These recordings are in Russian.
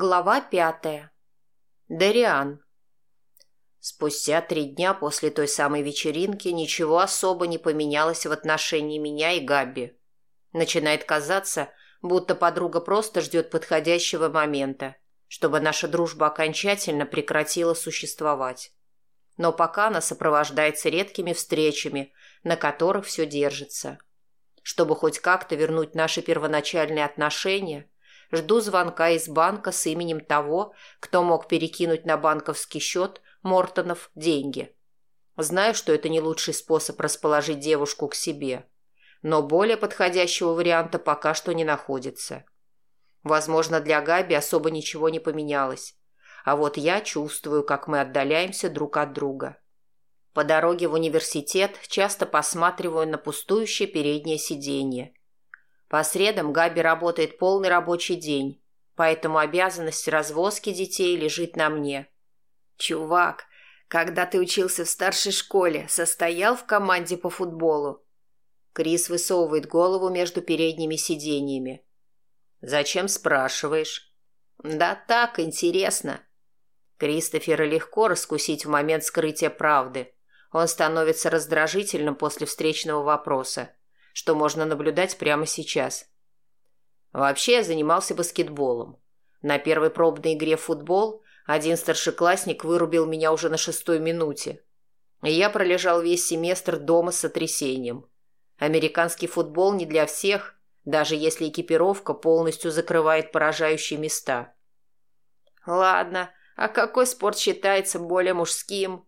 Глава пятая. Дариан. Спустя три дня после той самой вечеринки ничего особо не поменялось в отношении меня и Габи. Начинает казаться, будто подруга просто ждет подходящего момента, чтобы наша дружба окончательно прекратила существовать. Но пока она сопровождается редкими встречами, на которых все держится. Чтобы хоть как-то вернуть наши первоначальные отношения – Жду звонка из банка с именем того, кто мог перекинуть на банковский счет Мортонов деньги. Знаю, что это не лучший способ расположить девушку к себе, но более подходящего варианта пока что не находится. Возможно, для Габи особо ничего не поменялось, а вот я чувствую, как мы отдаляемся друг от друга. По дороге в университет часто посматриваю на пустующее переднее сиденье по средам Габи работает полный рабочий день, поэтому обязанность развозки детей лежит на мне. Чувак, когда ты учился в старшей школе, состоял в команде по футболу? Крис высовывает голову между передними сиденьями. Зачем спрашиваешь? Да так, интересно. Кристофера легко раскусить в момент скрытия правды. Он становится раздражительным после встречного вопроса что можно наблюдать прямо сейчас. Вообще я занимался баскетболом. На первой пробной игре в футбол один старшеклассник вырубил меня уже на шестой минуте. И я пролежал весь семестр дома с сотрясением. Американский футбол не для всех, даже если экипировка полностью закрывает поражающие места. Ладно, а какой спорт считается более мужским?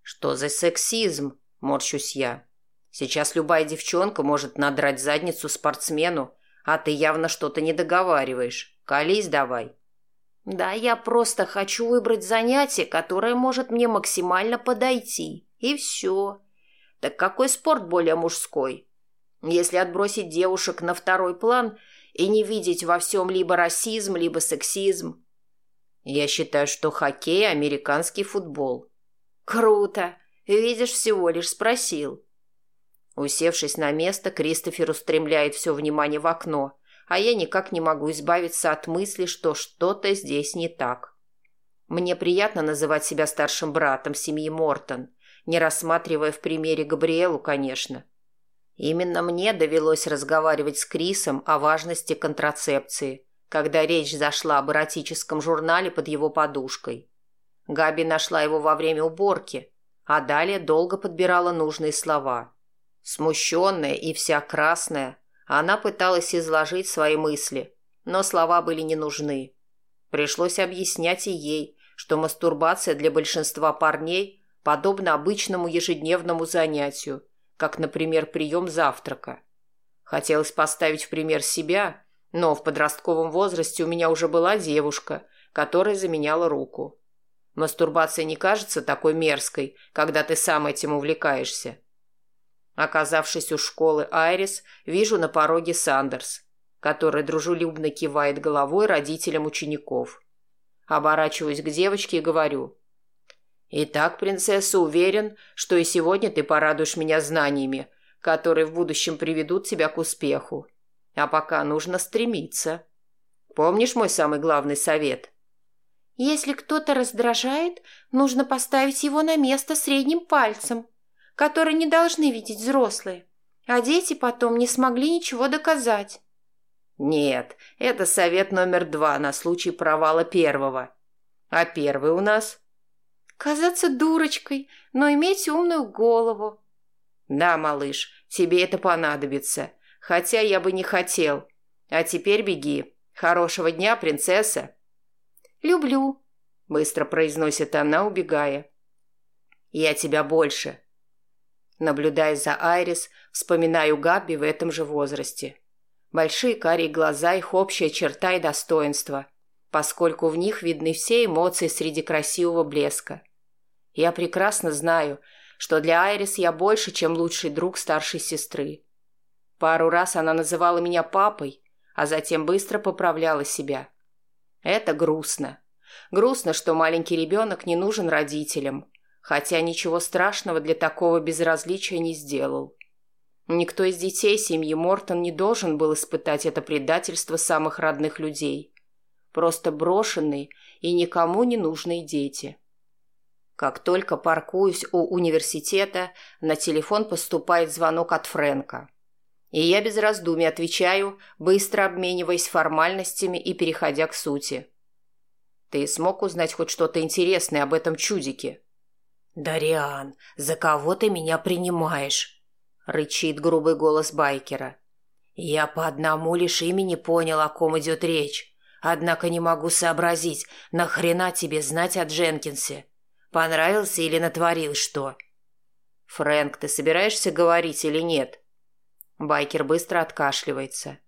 Что за сексизм, морщусь я. Сейчас любая девчонка может надрать задницу спортсмену, а ты явно что-то не договариваешь. Колись давай. Да, я просто хочу выбрать занятие, которое может мне максимально подойти. И все. Так какой спорт более мужской? Если отбросить девушек на второй план и не видеть во всем либо расизм, либо сексизм. Я считаю, что хоккей – американский футбол. Круто. Видишь, всего лишь спросил. Усевшись на место, Кристофер устремляет все внимание в окно, а я никак не могу избавиться от мысли, что что-то здесь не так. Мне приятно называть себя старшим братом семьи Мортон, не рассматривая в примере Габриэлу, конечно. Именно мне довелось разговаривать с Крисом о важности контрацепции, когда речь зашла об эротическом журнале под его подушкой. Габи нашла его во время уборки, а далее долго подбирала нужные слова – Смущенная и вся красная, она пыталась изложить свои мысли, но слова были не нужны. Пришлось объяснять и ей, что мастурбация для большинства парней подобна обычному ежедневному занятию, как, например, прием завтрака. Хотелось поставить в пример себя, но в подростковом возрасте у меня уже была девушка, которая заменяла руку. Мастурбация не кажется такой мерзкой, когда ты сам этим увлекаешься. Оказавшись у школы Айрис, вижу на пороге Сандерс, который дружелюбно кивает головой родителям учеников. Оборачиваюсь к девочке и говорю. «Итак, принцесса, уверен, что и сегодня ты порадуешь меня знаниями, которые в будущем приведут тебя к успеху. А пока нужно стремиться. Помнишь мой самый главный совет?» «Если кто-то раздражает, нужно поставить его на место средним пальцем», которые не должны видеть взрослые, а дети потом не смогли ничего доказать. Нет, это совет номер два на случай провала первого. А первый у нас? Казаться дурочкой, но иметь умную голову. Да, малыш, тебе это понадобится, хотя я бы не хотел. А теперь беги. Хорошего дня, принцесса. Люблю, быстро произносит она, убегая. Я тебя больше. Наблюдая за Айрис, вспоминаю Габи в этом же возрасте. Большие карие глаза – их общая черта и достоинство, поскольку в них видны все эмоции среди красивого блеска. Я прекрасно знаю, что для Айрис я больше, чем лучший друг старшей сестры. Пару раз она называла меня папой, а затем быстро поправляла себя. Это грустно. Грустно, что маленький ребенок не нужен родителям, хотя ничего страшного для такого безразличия не сделал. Никто из детей семьи Мортон не должен был испытать это предательство самых родных людей. просто брошенные и никому не нужные дети. Как только паркуюсь у университета, на телефон поступает звонок от Фрэнка. И я без раздумий отвечаю, быстро обмениваясь формальностями и переходя к сути. «Ты смог узнать хоть что-то интересное об этом чудике?» «Дариан, за кого ты меня принимаешь?» — рычит грубый голос байкера. «Я по одному лишь имени понял, о ком идет речь. Однако не могу сообразить, нахрена тебе знать о Дженкинсе? Понравился или натворил что?» «Фрэнк, ты собираешься говорить или нет?» Байкер быстро откашливается.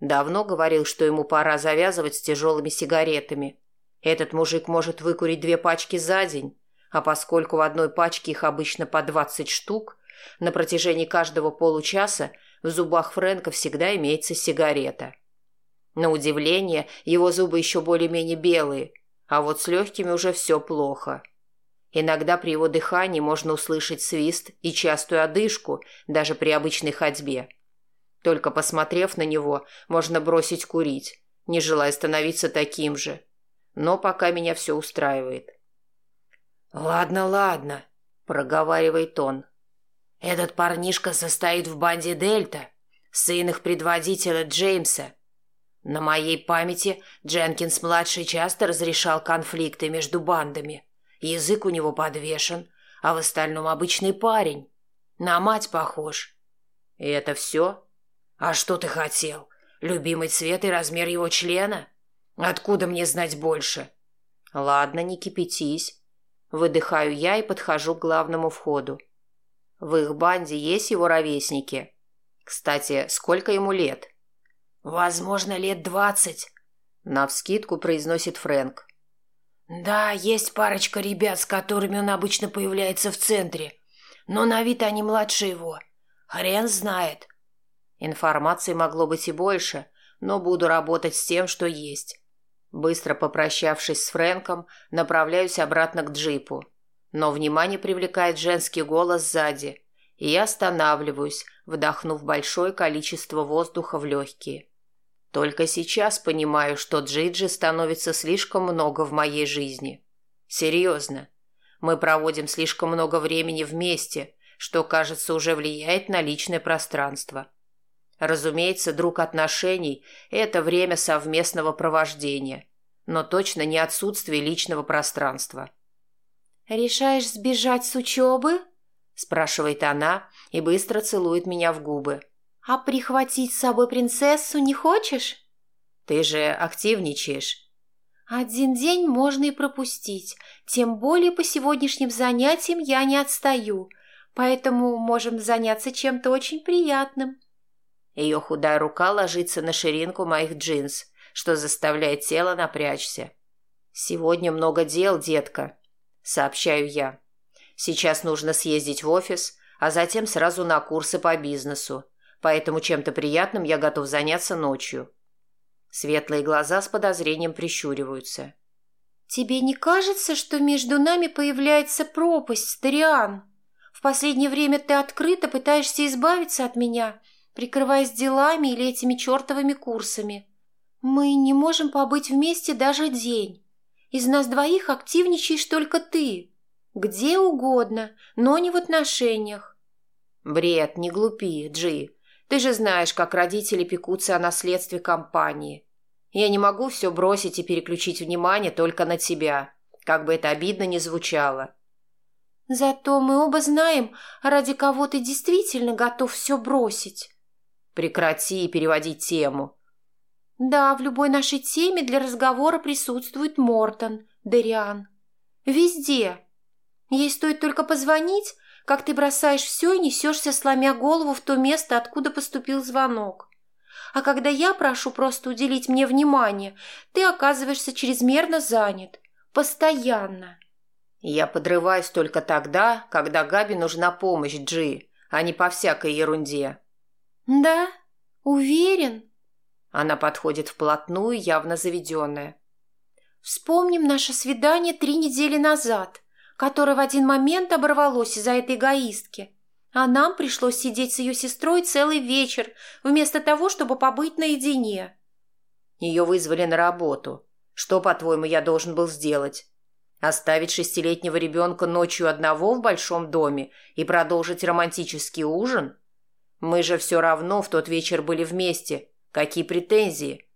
Давно говорил, что ему пора завязывать с тяжелыми сигаретами. Этот мужик может выкурить две пачки за день, а поскольку в одной пачке их обычно по двадцать штук, на протяжении каждого получаса в зубах Фрэнка всегда имеется сигарета. На удивление, его зубы еще более-менее белые, а вот с легкими уже все плохо. Иногда при его дыхании можно услышать свист и частую одышку даже при обычной ходьбе. Только посмотрев на него, можно бросить курить, не желая становиться таким же. Но пока меня все устраивает. «Ладно, ладно», — проговаривает он. «Этот парнишка состоит в банде Дельта, сын их предводителя Джеймса. На моей памяти Дженкинс-младший часто разрешал конфликты между бандами. Язык у него подвешен, а в остальном обычный парень. На мать похож». «И это все?» «А что ты хотел? Любимый цвет и размер его члена? Откуда мне знать больше?» «Ладно, не кипятись. Выдыхаю я и подхожу к главному входу. В их банде есть его ровесники. Кстати, сколько ему лет? Возможно, лет двадцать. Навскидку произносит Фрэнк. Да, есть парочка ребят, с которыми он обычно появляется в центре. Но на вид они младше его. Хрен знает. Информации могло быть и больше, но буду работать с тем, что есть. Быстро попрощавшись с Фрэнком, направляюсь обратно к джипу. Но внимание привлекает женский голос сзади, и я останавливаюсь, вдохнув большое количество воздуха в легкие. Только сейчас понимаю, что Джиджи становится слишком много в моей жизни. Серьезно. Мы проводим слишком много времени вместе, что, кажется, уже влияет на личное пространство. Разумеется, друг отношений – это время совместного провождения, но точно не отсутствие личного пространства. «Решаешь сбежать с учебы?» – спрашивает она и быстро целует меня в губы. «А прихватить с собой принцессу не хочешь?» «Ты же активничаешь». «Один день можно и пропустить, тем более по сегодняшним занятиям я не отстаю, поэтому можем заняться чем-то очень приятным». Ее худая рука ложится на ширинку моих джинс, что заставляет тело напрячься. «Сегодня много дел, детка», — сообщаю я. «Сейчас нужно съездить в офис, а затем сразу на курсы по бизнесу, поэтому чем-то приятным я готов заняться ночью». Светлые глаза с подозрением прищуриваются. «Тебе не кажется, что между нами появляется пропасть, Стариан? В последнее время ты открыто пытаешься избавиться от меня, прикрываясь делами или этими чертовыми курсами. Мы не можем побыть вместе даже день. Из нас двоих активничаешь только ты. Где угодно, но не в отношениях. Бред, не глупи, Джи. Ты же знаешь, как родители пекутся о наследстве компании. Я не могу все бросить и переключить внимание только на тебя, как бы это обидно ни звучало. Зато мы оба знаем, ради кого ты действительно готов все бросить. Прекрати переводить тему. Да, в любой нашей теме для разговора присутствует Мортон, Дериан. Везде. Ей стоит только позвонить, как ты бросаешь все и несешься, сломя голову в то место, откуда поступил звонок. А когда я прошу просто уделить мне внимание, ты оказываешься чрезмерно занят. Постоянно. Я подрываюсь только тогда, когда Габи нужна помощь, Джи, а не по всякой ерунде. «Да? Уверен?» Она подходит вплотную, явно заведенная. «Вспомним наше свидание три недели назад, которое в один момент оборвалось из-за этой эгоистки. А нам пришлось сидеть с ее сестрой целый вечер, вместо того, чтобы побыть наедине». Ее вызвали на работу. Что, по-твоему, я должен был сделать? Оставить шестилетнего ребенка ночью одного в большом доме и продолжить романтический ужин? Мы же все равно в тот вечер были вместе. Какие претензии?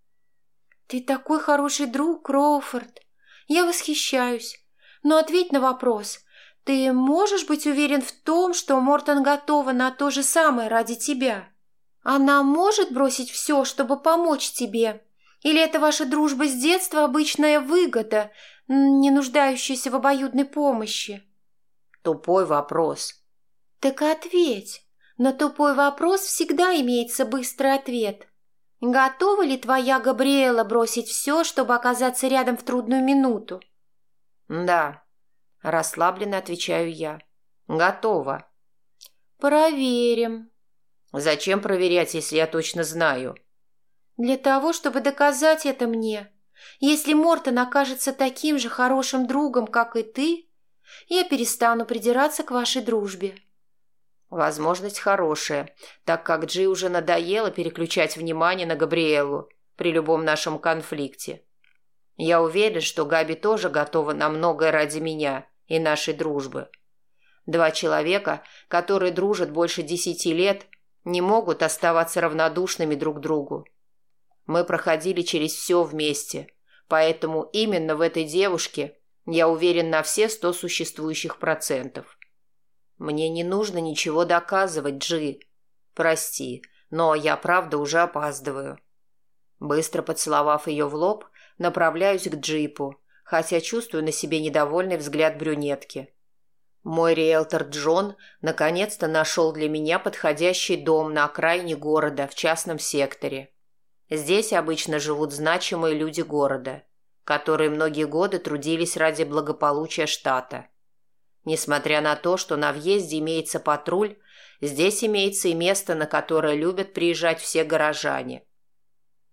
Ты такой хороший друг, Кроуфорд. Я восхищаюсь. Но ответь на вопрос. Ты можешь быть уверен в том, что Мортон готова на то же самое ради тебя? Она может бросить все, чтобы помочь тебе? Или это ваша дружба с детства обычная выгода, не нуждающаяся в обоюдной помощи? Тупой вопрос. Так ответь. На тупой вопрос всегда имеется быстрый ответ. Готова ли твоя Габриэла бросить все, чтобы оказаться рядом в трудную минуту? Да, расслабленно отвечаю я. Готова. Проверим. Зачем проверять, если я точно знаю? Для того, чтобы доказать это мне. Если Мортон окажется таким же хорошим другом, как и ты, я перестану придираться к вашей дружбе. Возможность хорошая, так как Джи уже надоело переключать внимание на Габриэлу при любом нашем конфликте. Я уверен, что Габи тоже готова на многое ради меня и нашей дружбы. Два человека, которые дружат больше десяти лет, не могут оставаться равнодушными друг другу. Мы проходили через все вместе, поэтому именно в этой девушке я уверен на все сто существующих процентов. Мне не нужно ничего доказывать, Джи. Прости, но я правда уже опаздываю. Быстро поцеловав ее в лоб, направляюсь к джипу, хотя чувствую на себе недовольный взгляд брюнетки. Мой риэлтор Джон наконец-то нашел для меня подходящий дом на окраине города в частном секторе. Здесь обычно живут значимые люди города, которые многие годы трудились ради благополучия штата. Несмотря на то, что на въезде имеется патруль, здесь имеется и место, на которое любят приезжать все горожане.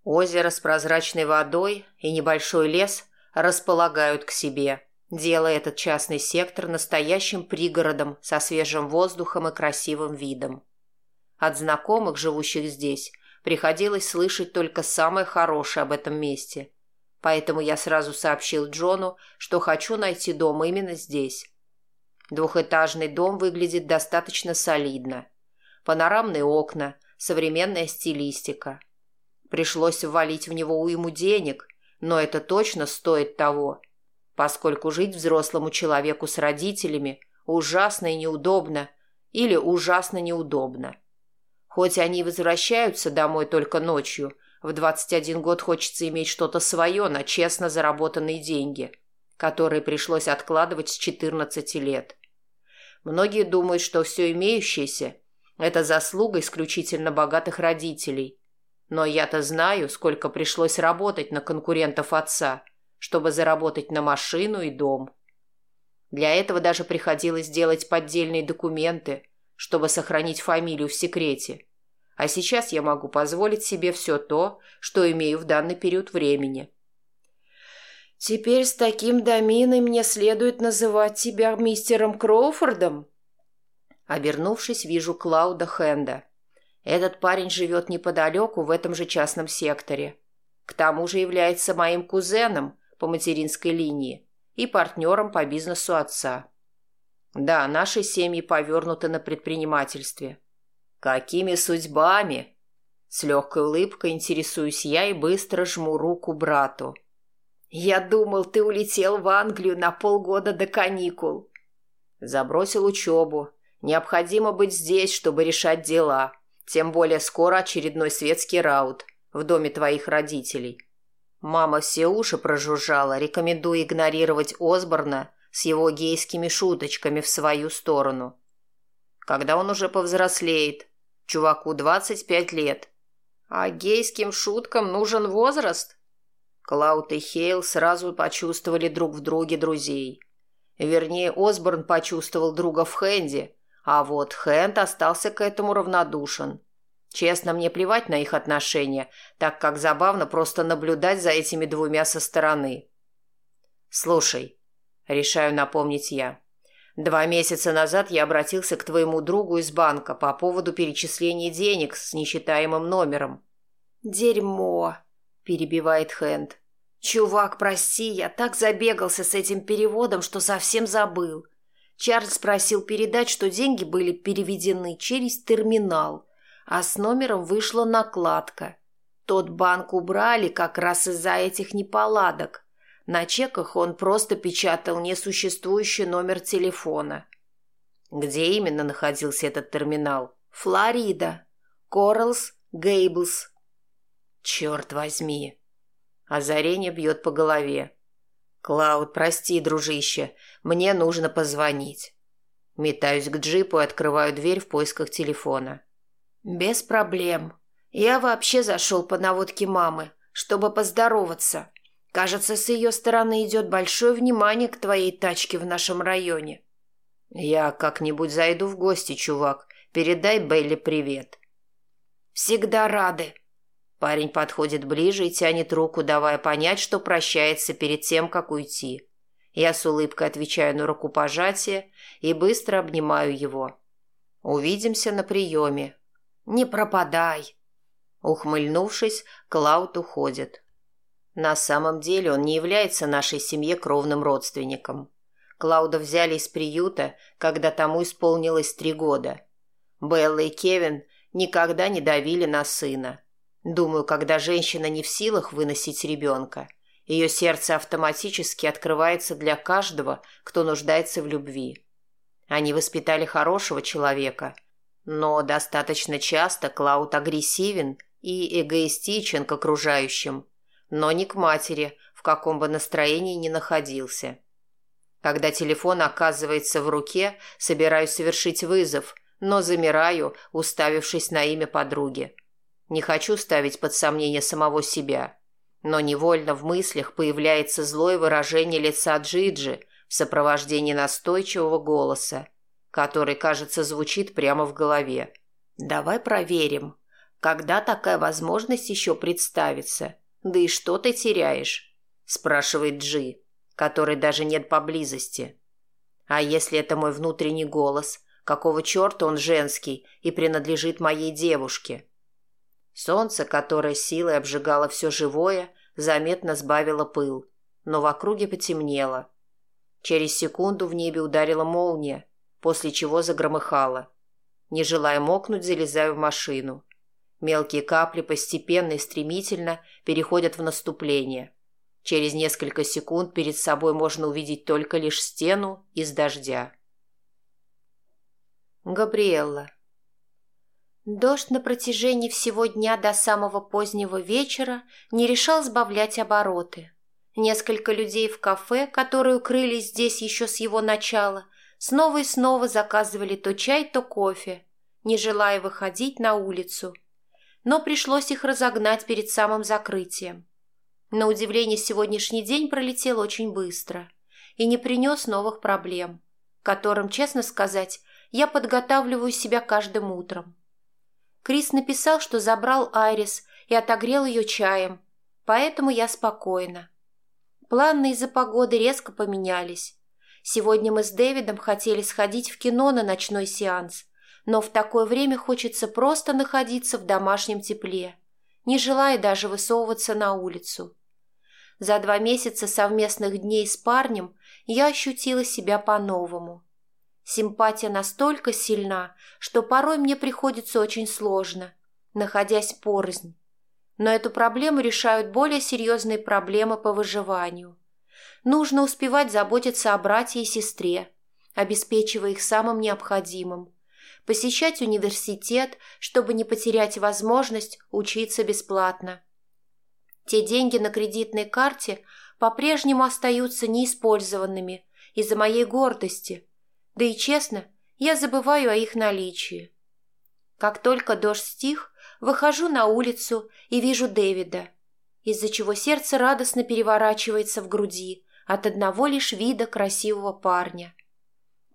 Озеро с прозрачной водой и небольшой лес располагают к себе – делая этот частный сектор настоящим пригородом со свежим воздухом и красивым видом. От знакомых, живущих здесь, приходилось слышать только самое хорошее об этом месте. Поэтому я сразу сообщил Джону, что хочу найти дом именно здесь. Двухэтажный дом выглядит достаточно солидно. Панорамные окна, современная стилистика. Пришлось ввалить в него уйму денег, но это точно стоит того – поскольку жить взрослому человеку с родителями ужасно и неудобно или ужасно неудобно. Хоть они возвращаются домой только ночью, в 21 год хочется иметь что-то свое на честно заработанные деньги, которые пришлось откладывать с 14 лет. Многие думают, что все имеющееся – это заслуга исключительно богатых родителей. Но я-то знаю, сколько пришлось работать на конкурентов отца – чтобы заработать на машину и дом. Для этого даже приходилось делать поддельные документы, чтобы сохранить фамилию в секрете. А сейчас я могу позволить себе все то, что имею в данный период времени. «Теперь с таким доминой мне следует называть тебя мистером Кроуфордом?» Обернувшись, вижу Клауда Хенда. Этот парень живет неподалеку в этом же частном секторе. К тому же является моим кузеном, по материнской линии и партнером по бизнесу отца. Да, наши семьи повернуты на предпринимательстве. Какими судьбами? С легкой улыбкой интересуюсь я и быстро жму руку брату. Я думал, ты улетел в Англию на полгода до каникул. Забросил учебу. Необходимо быть здесь, чтобы решать дела. Тем более скоро очередной светский раут в доме твоих родителей. Мама все уши прожужжала, рекомендуя игнорировать Осборна с его гейскими шуточками в свою сторону. Когда он уже повзрослеет, чуваку 25 лет. А гейским шуткам нужен возраст? Клауд и Хейл сразу почувствовали друг в друге друзей. Вернее, Осборн почувствовал друга в Хэнди, а вот Хэнд остался к этому равнодушен. Честно, мне плевать на их отношения, так как забавно просто наблюдать за этими двумя со стороны. «Слушай», — решаю напомнить я, — «два месяца назад я обратился к твоему другу из банка по поводу перечисления денег с нечитаемым номером». «Дерьмо», — перебивает Хэнд. «Чувак, прости, я так забегался с этим переводом, что совсем забыл. Чарльз просил передать, что деньги были переведены через терминал, а с номером вышла накладка. Тот банк убрали как раз из-за этих неполадок. На чеках он просто печатал несуществующий номер телефона. Где именно находился этот терминал? Флорида. Коралс, Гейблс. Черт возьми. Озарение бьет по голове. «Клауд, прости, дружище, мне нужно позвонить». Метаюсь к джипу и открываю дверь в поисках телефона. «Без проблем. Я вообще зашел по наводке мамы, чтобы поздороваться. Кажется, с ее стороны идет большое внимание к твоей тачке в нашем районе». «Я как-нибудь зайду в гости, чувак. Передай Бейли привет». «Всегда рады», Парень подходит ближе и тянет руку, давая понять, что прощается перед тем, как уйти. Я с улыбкой отвечаю на рукопожатие и быстро обнимаю его. «Увидимся на приеме». «Не пропадай». Ухмыльнувшись, Клауд уходит. На самом деле он не является нашей семье кровным родственником. Клауда взяли из приюта, когда тому исполнилось три года. Белла и Кевин никогда не давили на сына. Думаю, когда женщина не в силах выносить ребенка, ее сердце автоматически открывается для каждого, кто нуждается в любви. Они воспитали хорошего человека, но достаточно часто Клауд агрессивен и эгоистичен к окружающим, но не к матери, в каком бы настроении ни находился. Когда телефон оказывается в руке, собираюсь совершить вызов, но замираю, уставившись на имя подруги. Не хочу ставить под сомнение самого себя. Но невольно в мыслях появляется злое выражение лица Джиджи в сопровождении настойчивого голоса, который, кажется, звучит прямо в голове. «Давай проверим, когда такая возможность еще представится? Да и что ты теряешь?» – спрашивает Джи, который даже нет поблизости. «А если это мой внутренний голос? Какого черта он женский и принадлежит моей девушке?» Солнце, которое силой обжигало все живое, заметно сбавило пыл, но в округе потемнело. Через секунду в небе ударила молния, после чего загромыхало. Не желая мокнуть, залезаю в машину. Мелкие капли постепенно и стремительно переходят в наступление. Через несколько секунд перед собой можно увидеть только лишь стену из дождя. Габриэлла. Дождь на протяжении всего дня до самого позднего вечера не решал сбавлять обороты. Несколько людей в кафе, которые укрылись здесь еще с его начала, снова и снова заказывали то чай, то кофе, не желая выходить на улицу. Но пришлось их разогнать перед самым закрытием. На удивление, сегодняшний день пролетел очень быстро и не принес новых проблем, которым, честно сказать, я подготавливаю себя каждым утром. Крис написал, что забрал Айрис и отогрел ее чаем, поэтому я спокойна. Планы из-за погоды резко поменялись. Сегодня мы с Дэвидом хотели сходить в кино на ночной сеанс, но в такое время хочется просто находиться в домашнем тепле, не желая даже высовываться на улицу. За два месяца совместных дней с парнем я ощутила себя по-новому. Симпатия настолько сильна, что порой мне приходится очень сложно, находясь порознь. Но эту проблему решают более серьезные проблемы по выживанию. Нужно успевать заботиться о брате и сестре, обеспечивая их самым необходимым, посещать университет, чтобы не потерять возможность учиться бесплатно. Те деньги на кредитной карте по-прежнему остаются неиспользованными из-за моей гордости – да и честно, я забываю о их наличии. Как только дождь стих, выхожу на улицу и вижу Дэвида, из-за чего сердце радостно переворачивается в груди от одного лишь вида красивого парня.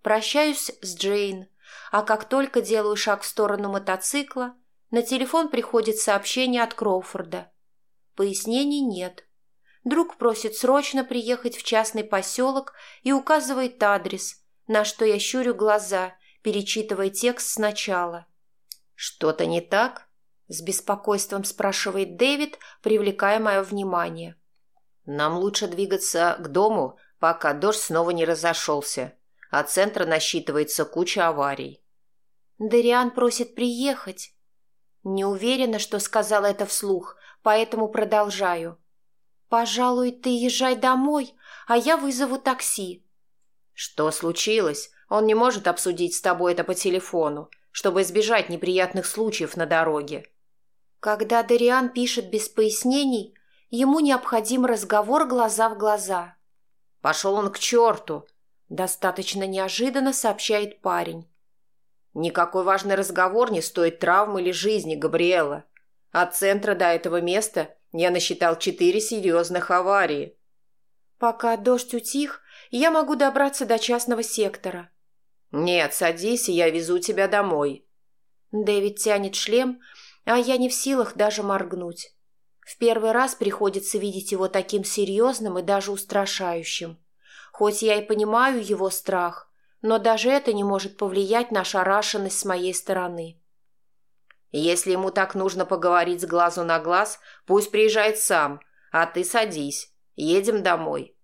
Прощаюсь с Джейн, а как только делаю шаг в сторону мотоцикла, на телефон приходит сообщение от Кроуфорда. Пояснений нет. Друг просит срочно приехать в частный поселок и указывает адрес – на что я щурю глаза, перечитывая текст сначала. «Что-то не так?» – с беспокойством спрашивает Дэвид, привлекая мое внимание. Нам лучше двигаться к дому, пока дождь снова не разошелся, а центра насчитывается куча аварий. Дариан просит приехать. Не уверена, что сказала это вслух, поэтому продолжаю. Пожалуй, ты езжай домой, а я вызову такси. Что случилось? Он не может обсудить с тобой это по телефону, чтобы избежать неприятных случаев на дороге. Когда Дариан пишет без пояснений, ему необходим разговор глаза в глаза. Пошел он к черту, достаточно неожиданно сообщает парень. Никакой важный разговор не стоит травмы или жизни, Габриэла. От центра до этого места я насчитал четыре серьезных аварии. Пока дождь утих, я могу добраться до частного сектора. Нет, садись, и я везу тебя домой. Дэвид тянет шлем, а я не в силах даже моргнуть. В первый раз приходится видеть его таким серьезным и даже устрашающим. Хоть я и понимаю его страх, но даже это не может повлиять на шарашенность с моей стороны. Если ему так нужно поговорить с глазу на глаз, пусть приезжает сам, а ты садись. Едем домой.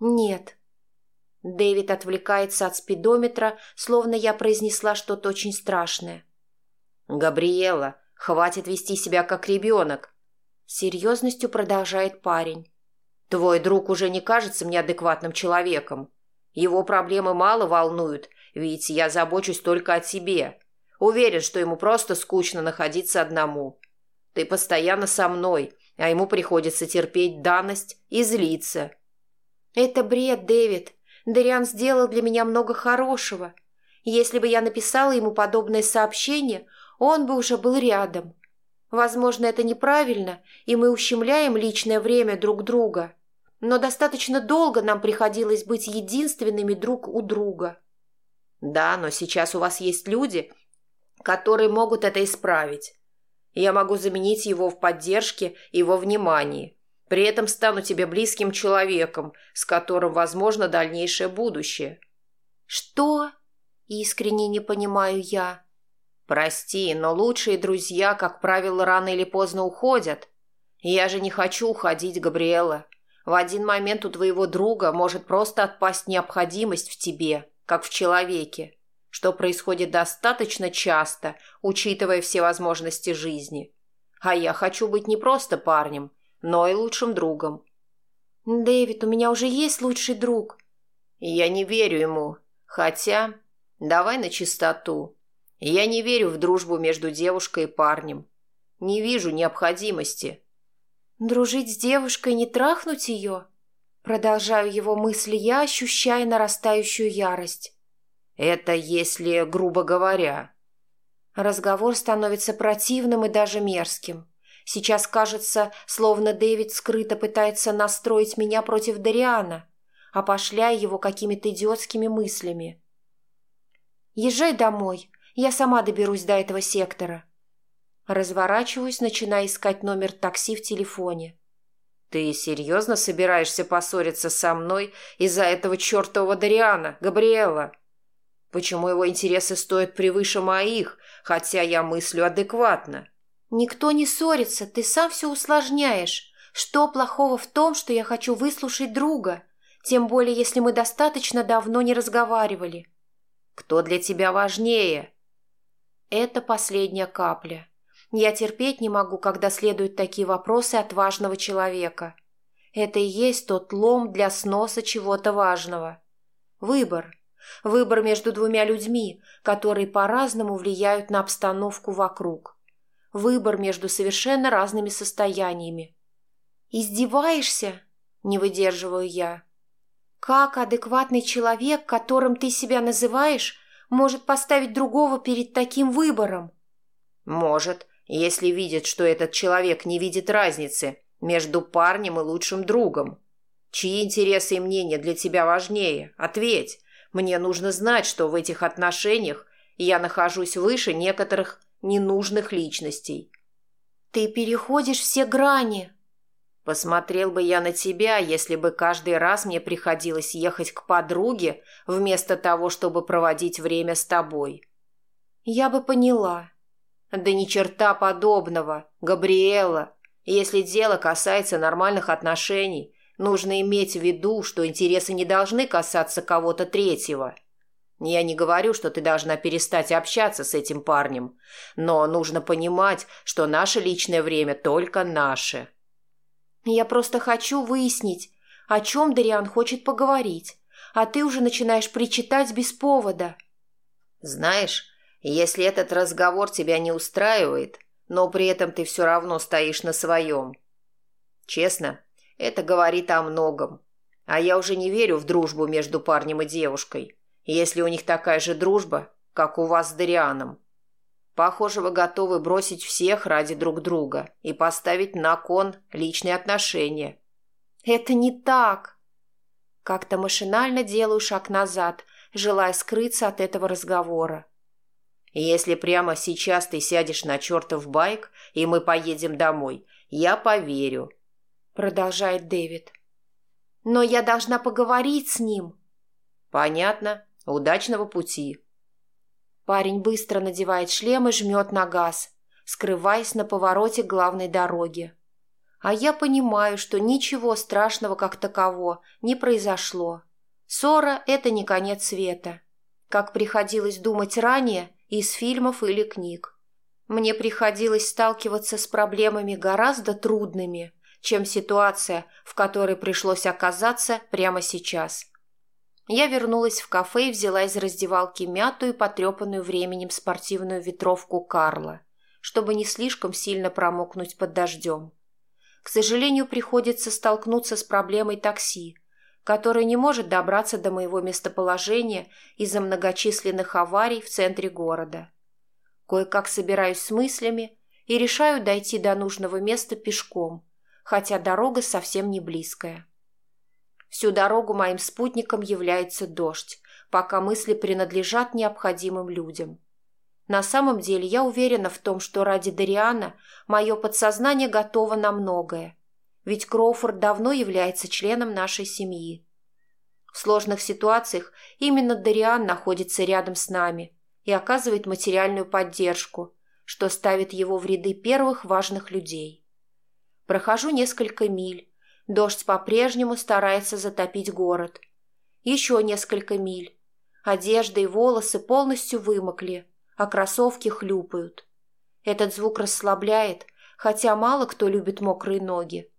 Нет. Дэвид отвлекается от спидометра, словно я произнесла что-то очень страшное. Габриэла, хватит вести себя как ребенок. серьезностью продолжает парень. Твой друг уже не кажется мне адекватным человеком. Его проблемы мало волнуют, ведь я забочусь только о тебе. Уверен, что ему просто скучно находиться одному. Ты постоянно со мной, а ему приходится терпеть данность и злиться. Это бред, Дэвид. Дариан сделал для меня много хорошего. Если бы я написала ему подобное сообщение, он бы уже был рядом. Возможно, это неправильно, и мы ущемляем личное время друг друга. Но достаточно долго нам приходилось быть единственными друг у друга. Да, но сейчас у вас есть люди, которые могут это исправить. Я могу заменить его в поддержке и во внимании. При этом стану тебе близким человеком, с которым возможно дальнейшее будущее. Что? Искренне не понимаю я. Прости, но лучшие друзья, как правило, рано или поздно уходят. Я же не хочу уходить, Габриэла. В один момент у твоего друга может просто отпасть необходимость в тебе, как в человеке что происходит достаточно часто, учитывая все возможности жизни. А я хочу быть не просто парнем, но и лучшим другом. «Дэвид, у меня уже есть лучший друг». Я не верю ему. Хотя, давай на чистоту. Я не верю в дружбу между девушкой и парнем. Не вижу необходимости. Дружить с девушкой, не трахнуть ее? Продолжаю его мысли я, ощущая нарастающую ярость. Это если грубо говоря. Разговор становится противным и даже мерзким. Сейчас кажется, словно Дэвид скрыто пытается настроить меня против Дариана, опошляя его какими-то идиотскими мыслями. «Езжай домой, я сама доберусь до этого сектора». Разворачиваюсь, начиная искать номер такси в телефоне. «Ты серьезно собираешься поссориться со мной из-за этого чертового Дариана, Габриэла?» Почему его интересы стоят превыше моих, хотя я мыслю адекватно? Никто не ссорится, ты сам все усложняешь. Что плохого в том, что я хочу выслушать друга? Тем более, если мы достаточно давно не разговаривали. Кто для тебя важнее? Это последняя капля. Я терпеть не могу, когда следуют такие вопросы от важного человека. Это и есть тот лом для сноса чего-то важного. Выбор. Выбор между двумя людьми, которые по-разному влияют на обстановку вокруг. Выбор между совершенно разными состояниями. «Издеваешься?» – не выдерживаю я. «Как адекватный человек, которым ты себя называешь, может поставить другого перед таким выбором?» «Может, если видит, что этот человек не видит разницы между парнем и лучшим другом. Чьи интересы и мнения для тебя важнее? Ответь, мне нужно знать, что в этих отношениях я нахожусь выше некоторых ненужных личностей. Ты переходишь все грани. Посмотрел бы я на тебя, если бы каждый раз мне приходилось ехать к подруге вместо того, чтобы проводить время с тобой. Я бы поняла. Да ни черта подобного, Габриэла. Если дело касается нормальных отношений, Нужно иметь в виду, что интересы не должны касаться кого-то третьего. Я не говорю, что ты должна перестать общаться с этим парнем, но нужно понимать, что наше личное время только наше. Я просто хочу выяснить, о чем Дариан хочет поговорить, а ты уже начинаешь причитать без повода. Знаешь, если этот разговор тебя не устраивает, но при этом ты все равно стоишь на своем. Честно, это говорит о многом. А я уже не верю в дружбу между парнем и девушкой, если у них такая же дружба, как у вас с Дарианом. Похоже, вы готовы бросить всех ради друг друга и поставить на кон личные отношения. Это не так. Как-то машинально делаю шаг назад, желая скрыться от этого разговора. Если прямо сейчас ты сядешь на чертов байк, и мы поедем домой, я поверю продолжает Дэвид. Но я должна поговорить с ним. Понятно. Удачного пути. Парень быстро надевает шлем и жмет на газ, скрываясь на повороте главной дороги. А я понимаю, что ничего страшного как таково не произошло. Ссора – это не конец света. Как приходилось думать ранее из фильмов или книг. Мне приходилось сталкиваться с проблемами гораздо трудными – чем ситуация, в которой пришлось оказаться прямо сейчас. Я вернулась в кафе и взяла из раздевалки мятую и потрепанную временем спортивную ветровку Карла, чтобы не слишком сильно промокнуть под дождем. К сожалению, приходится столкнуться с проблемой такси, которое не может добраться до моего местоположения из-за многочисленных аварий в центре города. Кое-как собираюсь с мыслями и решаю дойти до нужного места пешком – хотя дорога совсем не близкая. Всю дорогу моим спутником является дождь, пока мысли принадлежат необходимым людям. На самом деле я уверена в том, что ради Дариана мое подсознание готово на многое, ведь Кроуфорд давно является членом нашей семьи. В сложных ситуациях именно Дариан находится рядом с нами и оказывает материальную поддержку, что ставит его в ряды первых важных людей. Прохожу несколько миль. Дождь по-прежнему старается затопить город. Еще несколько миль. Одежда и волосы полностью вымокли, а кроссовки хлюпают. Этот звук расслабляет, хотя мало кто любит мокрые ноги.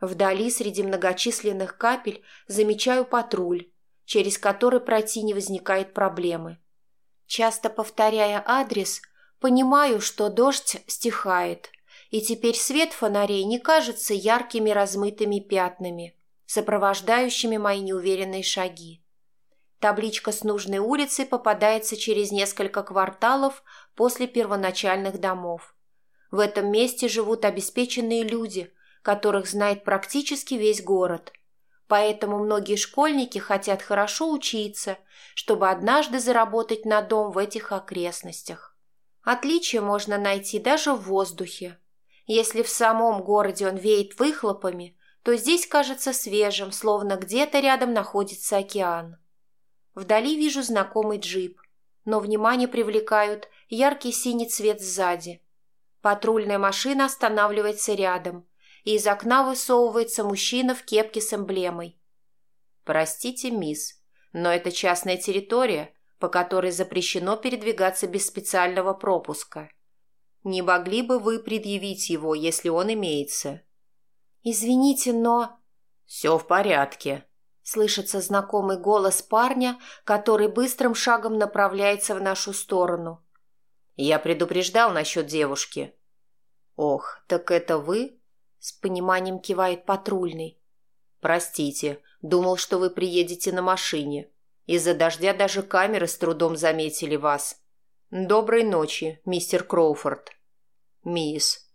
Вдали среди многочисленных капель замечаю патруль, через который пройти не возникает проблемы. Часто повторяя адрес, понимаю, что дождь стихает – и теперь свет фонарей не кажется яркими размытыми пятнами, сопровождающими мои неуверенные шаги. Табличка с нужной улицы попадается через несколько кварталов после первоначальных домов. В этом месте живут обеспеченные люди, которых знает практически весь город. Поэтому многие школьники хотят хорошо учиться, чтобы однажды заработать на дом в этих окрестностях. Отличие можно найти даже в воздухе. Если в самом городе он веет выхлопами, то здесь кажется свежим, словно где-то рядом находится океан. Вдали вижу знакомый джип, но внимание привлекают яркий синий цвет сзади. Патрульная машина останавливается рядом, и из окна высовывается мужчина в кепке с эмблемой. «Простите, мисс, но это частная территория, по которой запрещено передвигаться без специального пропуска», не могли бы вы предъявить его, если он имеется?» «Извините, но...» «Все в порядке», — слышится знакомый голос парня, который быстрым шагом направляется в нашу сторону. «Я предупреждал насчет девушки». «Ох, так это вы?» — с пониманием кивает патрульный. «Простите, думал, что вы приедете на машине. Из-за дождя даже камеры с трудом заметили вас. «Доброй ночи, мистер Кроуфорд». «Мисс».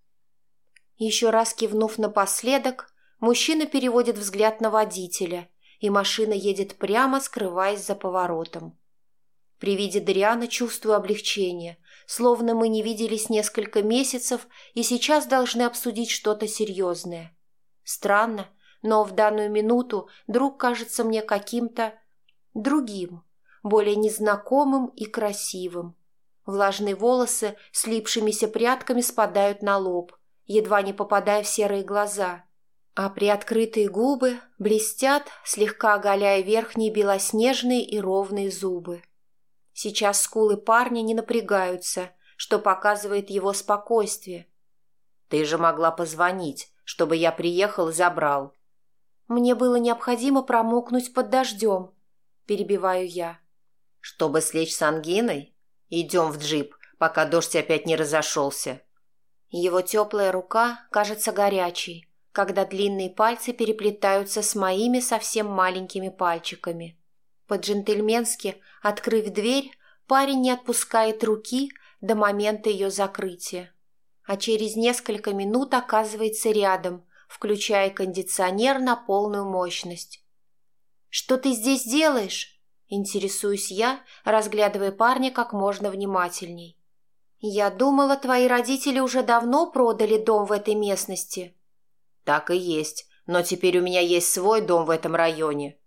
Еще раз кивнув напоследок, мужчина переводит взгляд на водителя, и машина едет прямо, скрываясь за поворотом. При виде Дриана чувствую облегчение, словно мы не виделись несколько месяцев и сейчас должны обсудить что-то серьезное. Странно, но в данную минуту друг кажется мне каким-то другим, более незнакомым и красивым. Влажные волосы слипшимися прядками спадают на лоб, едва не попадая в серые глаза. а приоткрытые губы блестят, слегка оголяя верхние белоснежные и ровные зубы. Сейчас скулы парня не напрягаются, что показывает его спокойствие. «Ты же могла позвонить, чтобы я приехал и забрал». «Мне было необходимо промокнуть под дождем», – перебиваю я. «Чтобы слечь с ангиной? Идем в джип, пока дождь опять не разошелся». Его теплая рука кажется горячей, когда длинные пальцы переплетаются с моими совсем маленькими пальчиками. По-джентльменски, открыв дверь, парень не отпускает руки до момента ее закрытия. А через несколько минут оказывается рядом, включая кондиционер на полную мощность. «Что ты здесь делаешь?» – интересуюсь я, разглядывая парня как можно внимательней. «Я думала, твои родители уже давно продали дом в этой местности». «Так и есть, но теперь у меня есть свой дом в этом районе».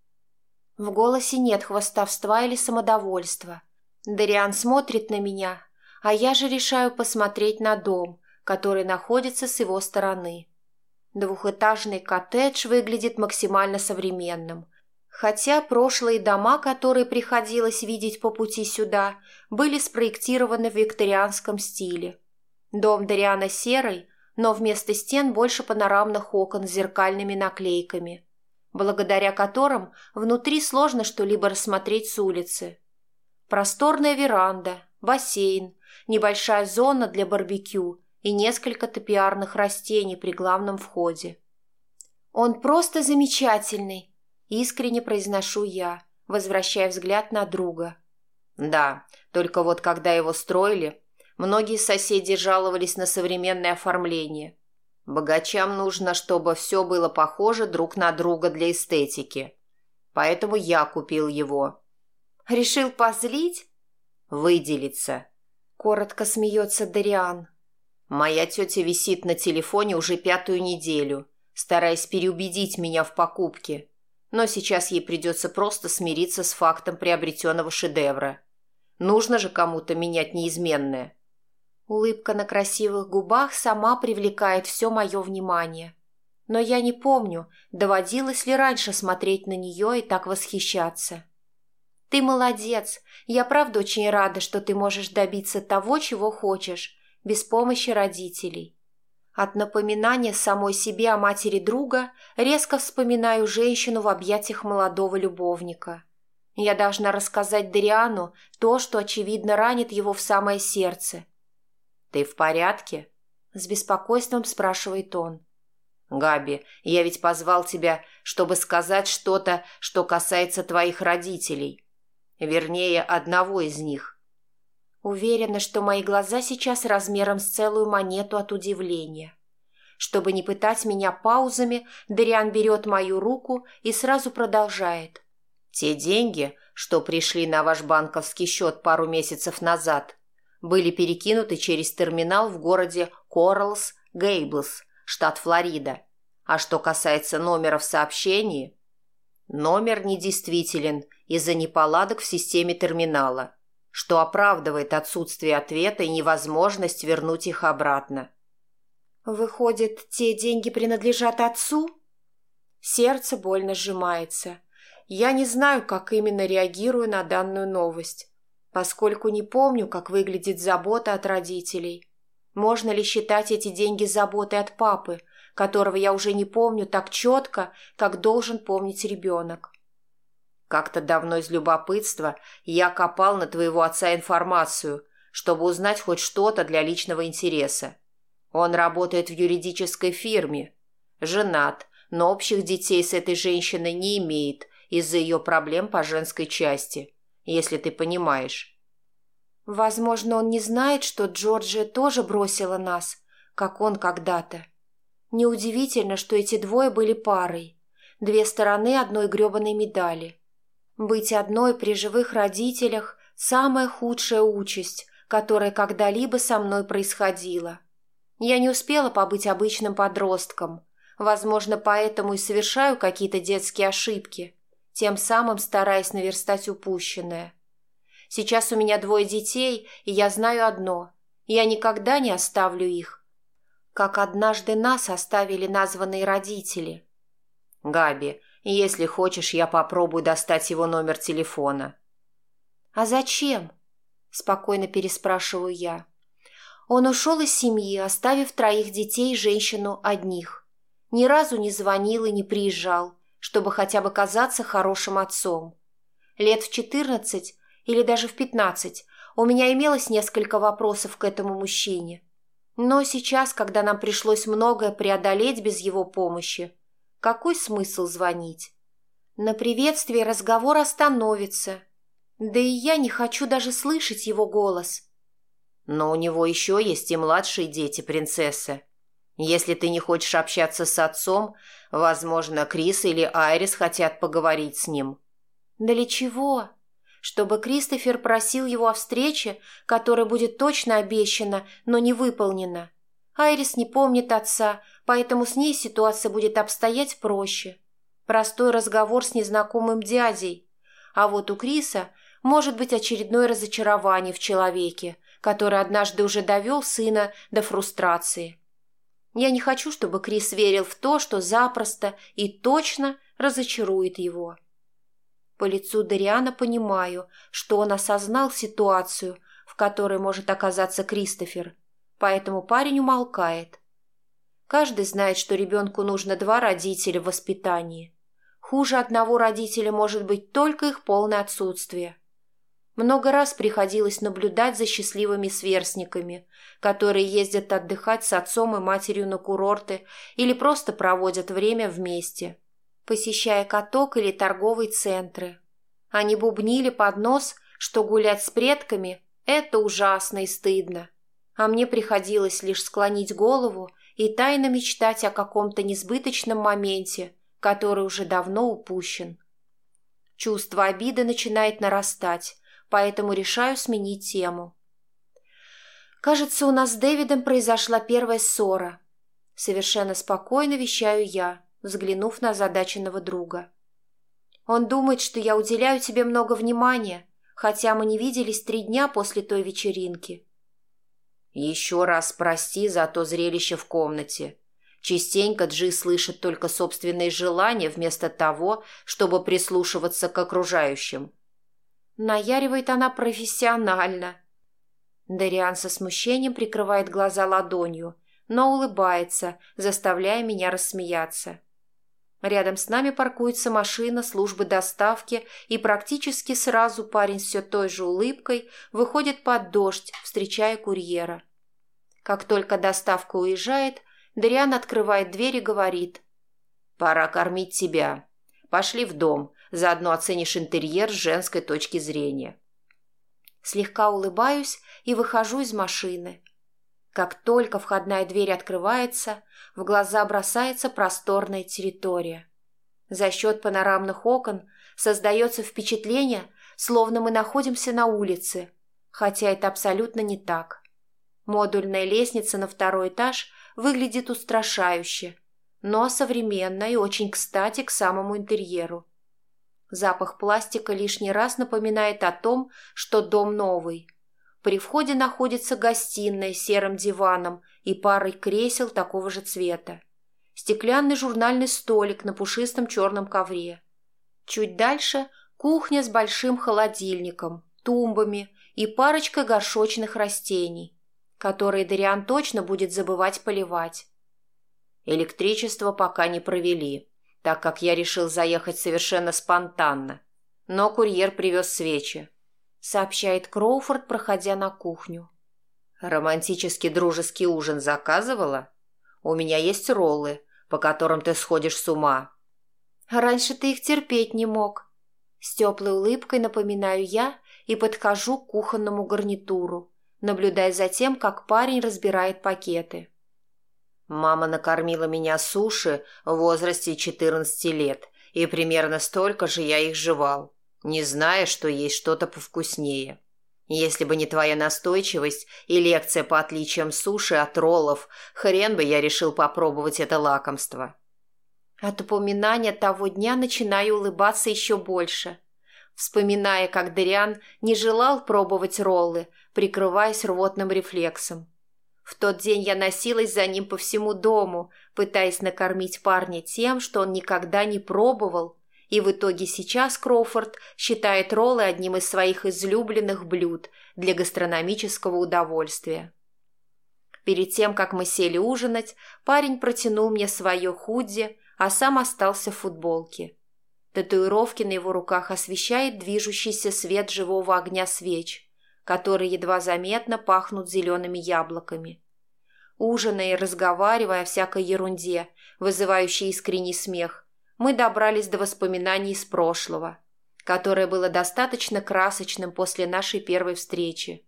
В голосе нет хвостовства или самодовольства. Дариан смотрит на меня, а я же решаю посмотреть на дом, который находится с его стороны. Двухэтажный коттедж выглядит максимально современным, хотя прошлые дома, которые приходилось видеть по пути сюда, были спроектированы в викторианском стиле. Дом Дариана серый, но вместо стен больше панорамных окон с зеркальными наклейками, благодаря которым внутри сложно что-либо рассмотреть с улицы. Просторная веранда, бассейн, небольшая зона для барбекю и несколько топиарных растений при главном входе. «Он просто замечательный!» – искренне произношу я, возвращая взгляд на друга. «Да, только вот когда его строили, многие соседи жаловались на современное оформление. Богачам нужно, чтобы все было похоже друг на друга для эстетики. Поэтому я купил его». «Решил позлить?» «Выделиться», – коротко смеется Дариан. Моя тетя висит на телефоне уже пятую неделю, стараясь переубедить меня в покупке. Но сейчас ей придется просто смириться с фактом приобретенного шедевра. Нужно же кому-то менять неизменное. Улыбка на красивых губах сама привлекает все мое внимание. Но я не помню, доводилось ли раньше смотреть на нее и так восхищаться. Ты молодец. Я правда очень рада, что ты можешь добиться того, чего хочешь, без помощи родителей. От напоминания самой себе о матери друга резко вспоминаю женщину в объятиях молодого любовника. Я должна рассказать Дариану то, что, очевидно, ранит его в самое сердце. «Ты в порядке?» – с беспокойством спрашивает он. «Габи, я ведь позвал тебя, чтобы сказать что-то, что касается твоих родителей. Вернее, одного из них. Уверена, что мои глаза сейчас размером с целую монету от удивления. Чтобы не пытать меня паузами, Дариан берет мою руку и сразу продолжает. «Те деньги, что пришли на ваш банковский счет пару месяцев назад, были перекинуты через терминал в городе Коралс, Гейблс, штат Флорида. А что касается номера в сообщении, номер недействителен из-за неполадок в системе терминала что оправдывает отсутствие ответа и невозможность вернуть их обратно. «Выходит, те деньги принадлежат отцу?» Сердце больно сжимается. Я не знаю, как именно реагирую на данную новость, поскольку не помню, как выглядит забота от родителей. Можно ли считать эти деньги заботой от папы, которого я уже не помню так четко, как должен помнить ребенок? Как-то давно из любопытства я копал на твоего отца информацию, чтобы узнать хоть что-то для личного интереса. Он работает в юридической фирме, женат, но общих детей с этой женщиной не имеет из-за ее проблем по женской части, если ты понимаешь. Возможно, он не знает, что Джорджия тоже бросила нас, как он когда-то. Неудивительно, что эти двое были парой, две стороны одной гребаной медали. Быть одной при живых родителях – самая худшая участь, которая когда-либо со мной происходила. Я не успела побыть обычным подростком, возможно, поэтому и совершаю какие-то детские ошибки, тем самым стараясь наверстать упущенное. Сейчас у меня двое детей, и я знаю одно – я никогда не оставлю их. как однажды нас оставили названные родители. Габи, если хочешь, я попробую достать его номер телефона. А зачем? Спокойно переспрашиваю я. Он ушел из семьи, оставив троих детей и женщину одних. Ни разу не звонил и не приезжал, чтобы хотя бы казаться хорошим отцом. Лет в четырнадцать или даже в пятнадцать у меня имелось несколько вопросов к этому мужчине. Но сейчас, когда нам пришлось многое преодолеть без его помощи, какой смысл звонить? На приветствие разговор остановится. Да и я не хочу даже слышать его голос. Но у него еще есть и младшие дети, принцесса. Если ты не хочешь общаться с отцом, возможно, Крис или Айрис хотят поговорить с ним. Для чего? Чтобы Кристофер просил его о встрече, которая будет точно обещана, но не выполнена. Айрис не помнит отца, поэтому с ней ситуация будет обстоять проще. Простой разговор с незнакомым дядей. А вот у Криса может быть очередное разочарование в человеке, который однажды уже довел сына до фрустрации. Я не хочу, чтобы Крис верил в то, что запросто и точно разочарует его. По лицу Дариана понимаю, что он осознал ситуацию, в которой может оказаться Кристофер, поэтому парень умолкает. Каждый знает, что ребенку нужно два родителя в воспитании. Хуже одного родителя может быть только их полное отсутствие. Много раз приходилось наблюдать за счастливыми сверстниками, которые ездят отдыхать с отцом и матерью на курорты или просто проводят время вместе, посещая каток или торговые центры. Они бубнили под нос, что гулять с предками – это ужасно и стыдно. А мне приходилось лишь склонить голову и тайно мечтать о каком-то несбыточном моменте, который уже давно упущен. Чувство обиды начинает нарастать, поэтому решаю сменить тему. Кажется, у нас с Дэвидом произошла первая ссора. Совершенно спокойно вещаю я, взглянув на озадаченного друга. Он думает, что я уделяю тебе много внимания, хотя мы не виделись три дня после той вечеринки. Еще раз прости за то зрелище в комнате. Частенько Джи слышит только собственные желания вместо того, чтобы прислушиваться к окружающим. Наяривает она профессионально. Дариан со смущением прикрывает глаза ладонью, но улыбается, заставляя меня рассмеяться. Рядом с нами паркуется машина службы доставки, и практически сразу парень с все той же улыбкой выходит под дождь, встречая курьера. Как только доставка уезжает, Дариан открывает дверь и говорит. «Пора кормить тебя. Пошли в дом, заодно оценишь интерьер с женской точки зрения». Слегка улыбаюсь и выхожу из машины. Как только входная дверь открывается, в глаза бросается просторная территория. За счет панорамных окон создается впечатление, словно мы находимся на улице, хотя это абсолютно не так. Модульная лестница на второй этаж выглядит устрашающе, но современно и очень кстати к самому интерьеру. Запах пластика лишний раз напоминает о том, что дом новый. При входе находится гостиная с серым диваном и парой кресел такого же цвета. Стеклянный журнальный столик на пушистом черном ковре. Чуть дальше кухня с большим холодильником, тумбами и парочкой горшочных растений, которые Дариан точно будет забывать поливать. Электричество пока не провели, так как я решил заехать совершенно спонтанно. Но курьер привез свечи, сообщает Кроуфорд, проходя на кухню. Романтический дружеский ужин заказывала? У меня есть роллы, по которым ты сходишь с ума. Раньше ты их терпеть не мог. С теплой улыбкой напоминаю я и подхожу к кухонному гарнитуру, наблюдая за тем, как парень разбирает пакеты. Мама накормила меня суши в возрасте 14 лет, и примерно столько же я их жевал, не зная, что есть что-то повкуснее. Если бы не твоя настойчивость и лекция по отличиям суши от роллов, хрен бы я решил попробовать это лакомство. От упоминания того дня начинаю улыбаться еще больше, вспоминая, как Дыриан не желал пробовать роллы, прикрываясь рвотным рефлексом. В тот день я носилась за ним по всему дому, пытаясь накормить парня тем, что он никогда не пробовал, и в итоге сейчас Кроуфорд считает роллы одним из своих излюбленных блюд для гастрономического удовольствия. Перед тем, как мы сели ужинать, парень протянул мне свое худи, а сам остался в футболке. Татуировки на его руках освещает движущийся свет живого огня свеч, которые едва заметно пахнут зелеными яблоками. Ужиная и разговаривая о всякой ерунде, вызывающей искренний смех, мы добрались до воспоминаний из прошлого, которое было достаточно красочным после нашей первой встречи.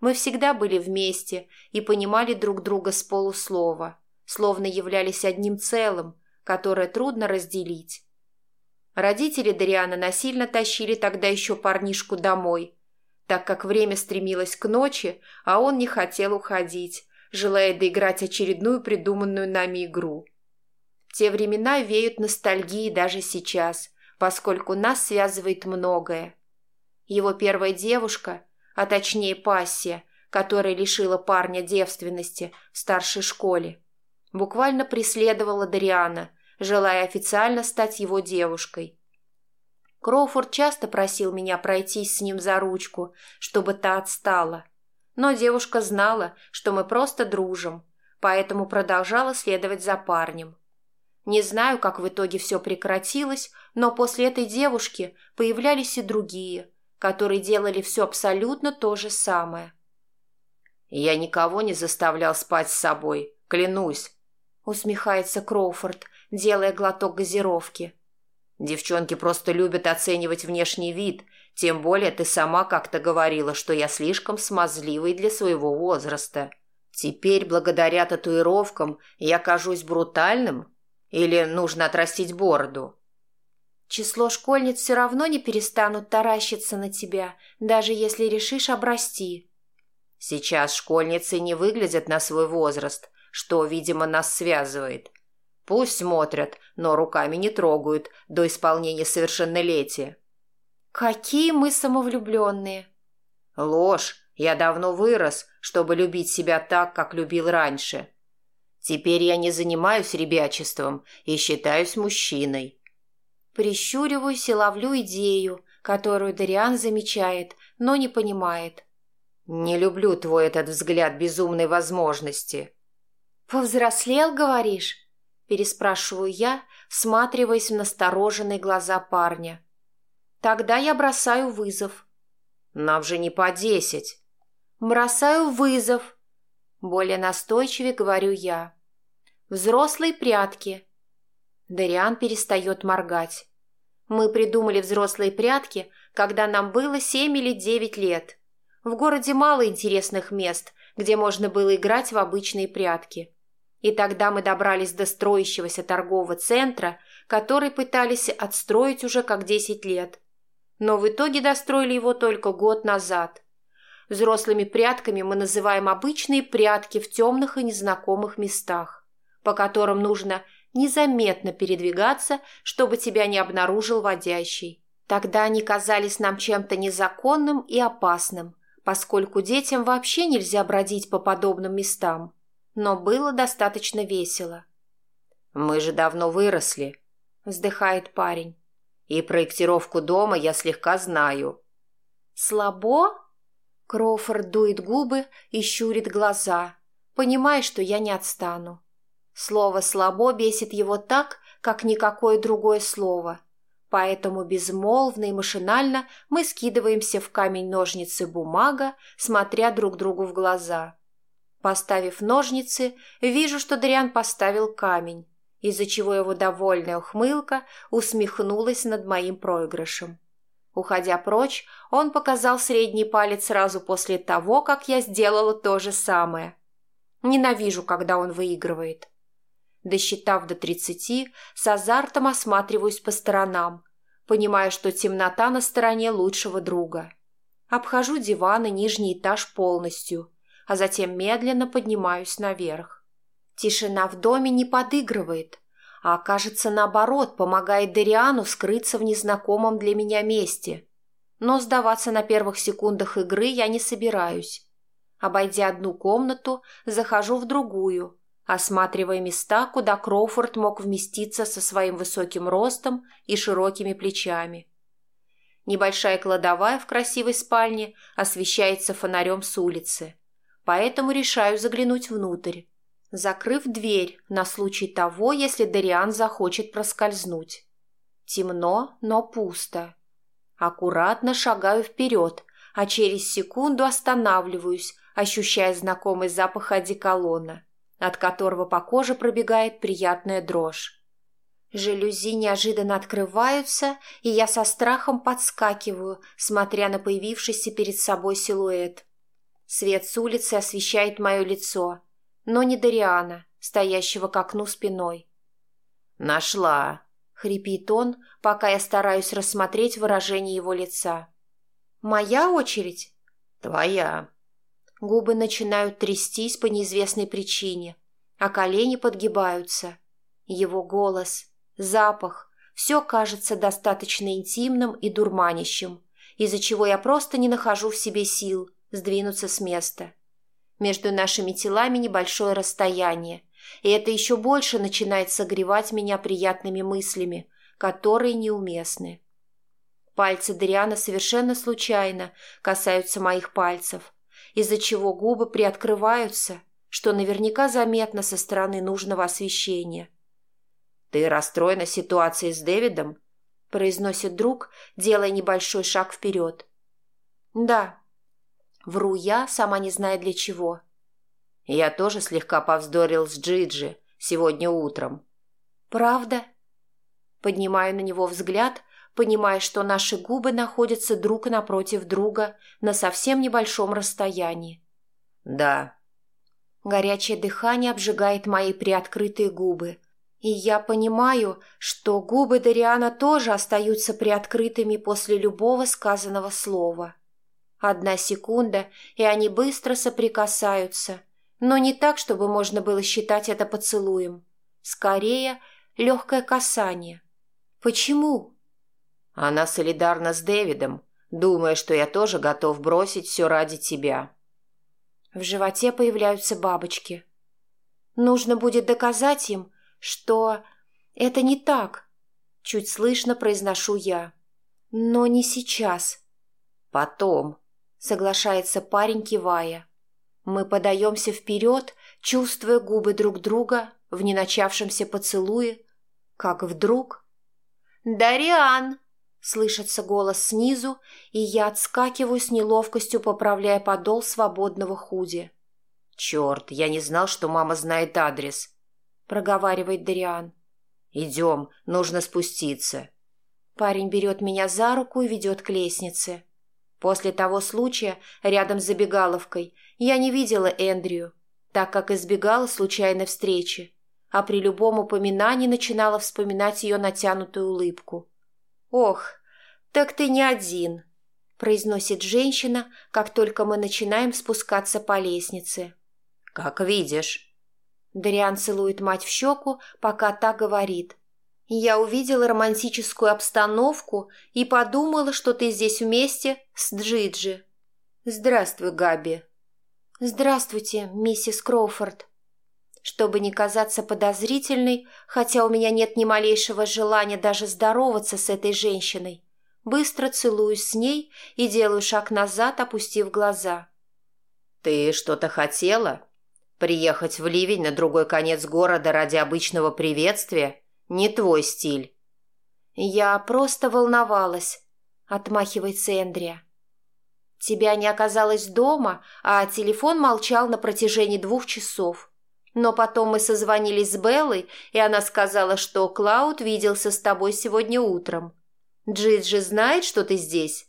Мы всегда были вместе и понимали друг друга с полуслова, словно являлись одним целым, которое трудно разделить. Родители Дариана насильно тащили тогда еще парнишку домой, так как время стремилось к ночи, а он не хотел уходить, желая доиграть очередную придуманную нами игру – те времена веют ностальгией даже сейчас, поскольку нас связывает многое. Его первая девушка, а точнее пассия, которая лишила парня девственности в старшей школе, буквально преследовала Дариана, желая официально стать его девушкой. Кроуфорд часто просил меня пройтись с ним за ручку, чтобы та отстала. Но девушка знала, что мы просто дружим, поэтому продолжала следовать за парнем. Не знаю, как в итоге все прекратилось, но после этой девушки появлялись и другие, которые делали все абсолютно то же самое. «Я никого не заставлял спать с собой, клянусь», — усмехается Кроуфорд, делая глоток газировки. «Девчонки просто любят оценивать внешний вид, тем более ты сама как-то говорила, что я слишком смазливый для своего возраста. Теперь, благодаря татуировкам, я кажусь брутальным?» Или нужно отрастить бороду? Число школьниц все равно не перестанут таращиться на тебя, даже если решишь обрасти. Сейчас школьницы не выглядят на свой возраст, что, видимо, нас связывает. Пусть смотрят, но руками не трогают до исполнения совершеннолетия. Какие мы самовлюбленные. Ложь. Я давно вырос, чтобы любить себя так, как любил раньше. Теперь я не занимаюсь ребячеством и считаюсь мужчиной. Прищуриваюсь и ловлю идею, которую Дариан замечает, но не понимает. Не люблю твой этот взгляд безумной возможности. Повзрослел, говоришь? Переспрашиваю я, всматриваясь в настороженные глаза парня. Тогда я бросаю вызов. Нам же не по десять. Бросаю вызов. Более настойчивее говорю я. Взрослые прятки. Дариан перестает моргать. Мы придумали взрослые прятки, когда нам было семь или девять лет. В городе мало интересных мест, где можно было играть в обычные прятки. И тогда мы добрались до строящегося торгового центра, который пытались отстроить уже как десять лет. Но в итоге достроили его только год назад. Взрослыми прятками мы называем обычные прятки в темных и незнакомых местах по которым нужно незаметно передвигаться, чтобы тебя не обнаружил водящий. Тогда они казались нам чем-то незаконным и опасным, поскольку детям вообще нельзя бродить по подобным местам. Но было достаточно весело. «Мы же давно выросли», — вздыхает парень. «И проектировку дома я слегка знаю». «Слабо?» Кроуфорд дует губы и щурит глаза, понимая, что я не отстану. Слово «слабо» бесит его так, как никакое другое слово. Поэтому безмолвно и машинально мы скидываемся в камень-ножницы-бумага, смотря друг другу в глаза. Поставив ножницы, вижу, что Дриан поставил камень, из-за чего его довольная ухмылка усмехнулась над моим проигрышем. Уходя прочь, он показал средний палец сразу после того, как я сделала то же самое. Ненавижу, когда он выигрывает. Досчитав до тридцати, с азартом осматриваюсь по сторонам, понимая, что темнота на стороне лучшего друга. Обхожу диван и нижний этаж полностью, а затем медленно поднимаюсь наверх. Тишина в доме не подыгрывает, а, кажется, наоборот, помогает Дариану скрыться в незнакомом для меня месте. Но сдаваться на первых секундах игры я не собираюсь. Обойдя одну комнату, захожу в другую, осматривая места, куда Кроуфорд мог вместиться со своим высоким ростом и широкими плечами. Небольшая кладовая в красивой спальне освещается фонарем с улицы, поэтому решаю заглянуть внутрь, закрыв дверь на случай того, если Дариан захочет проскользнуть. Темно, но пусто. Аккуратно шагаю вперед, а через секунду останавливаюсь, ощущая знакомый запах одеколона, от которого по коже пробегает приятная дрожь. Жалюзи неожиданно открываются, и я со страхом подскакиваю, смотря на появившийся перед собой силуэт. Свет с улицы освещает мое лицо, но не Дариана, стоящего к окну спиной. «Нашла!» — хрипит он, пока я стараюсь рассмотреть выражение его лица. «Моя очередь?» «Твоя». Губы начинают трястись по неизвестной причине, а колени подгибаются. Его голос, запах – все кажется достаточно интимным и дурманящим, из-за чего я просто не нахожу в себе сил сдвинуться с места. Между нашими телами небольшое расстояние, и это еще больше начинает согревать меня приятными мыслями, которые неуместны. Пальцы Дриана совершенно случайно касаются моих пальцев – из-за чего губы приоткрываются, что наверняка заметно со стороны нужного освещения. «Ты расстроена ситуацией с Дэвидом?» – произносит друг, делая небольшой шаг вперед. «Да». Вру я, сама не зная для чего. «Я тоже слегка повздорил с Джиджи сегодня утром». «Правда?» Поднимаю на него взгляд, понимая, что наши губы находятся друг напротив друга на совсем небольшом расстоянии. «Да». Горячее дыхание обжигает мои приоткрытые губы, и я понимаю, что губы Дариана тоже остаются приоткрытыми после любого сказанного слова. Одна секунда, и они быстро соприкасаются, но не так, чтобы можно было считать это поцелуем. Скорее, легкое касание. Почему? Она солидарна с Дэвидом, думая, что я тоже готов бросить все ради тебя. В животе появляются бабочки. Нужно будет доказать им, что это не так. Чуть слышно произношу я. Но не сейчас. Потом, соглашается парень, кивая. Мы подаемся вперед, чувствуя губы друг друга в неначавшемся поцелуе, как вдруг... «Дариан!» Слышится голос снизу, и я отскакиваю с неловкостью, поправляя подол свободного худи. «Черт, я не знал, что мама знает адрес», — проговаривает Дариан. «Идем, нужно спуститься». Парень берет меня за руку и ведет к лестнице. После того случая, рядом с забегаловкой, я не видела Эндрю, так как избегала случайной встречи, а при любом упоминании начинала вспоминать ее натянутую улыбку. «Ох, так ты не один», – произносит женщина, как только мы начинаем спускаться по лестнице. «Как видишь». Дариан целует мать в щеку, пока та говорит. «Я увидела романтическую обстановку и подумала, что ты здесь вместе с Джиджи. Здравствуй, Габи». «Здравствуйте, миссис Кроуфорд». Чтобы не казаться подозрительной, хотя у меня нет ни малейшего желания даже здороваться с этой женщиной, быстро целуюсь с ней и делаю шаг назад, опустив глаза. «Ты что-то хотела? Приехать в Ливень на другой конец города ради обычного приветствия – не твой стиль». «Я просто волновалась», – отмахивается Эндрия. «Тебя не оказалось дома, а телефон молчал на протяжении двух часов. Но потом мы созвонились с Беллой, и она сказала, что Клауд виделся с тобой сегодня утром. Джиджи знает, что ты здесь?»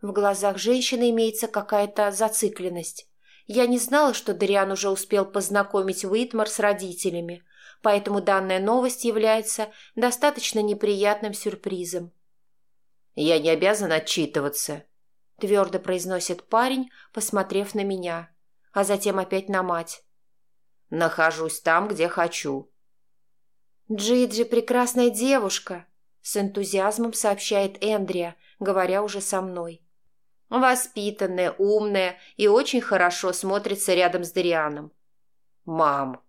В глазах женщины имеется какая-то зацикленность. Я не знала, что Дариан уже успел познакомить Уитмар с родителями, поэтому данная новость является достаточно неприятным сюрпризом. «Я не обязан отчитываться», — твердо произносит парень, посмотрев на меня, а затем опять на мать. Нахожусь там, где хочу». «Джиджи прекрасная девушка», — с энтузиазмом сообщает Эндрия, говоря уже со мной. Воспитанная, умная и очень хорошо смотрится рядом с Дарианом. Мам.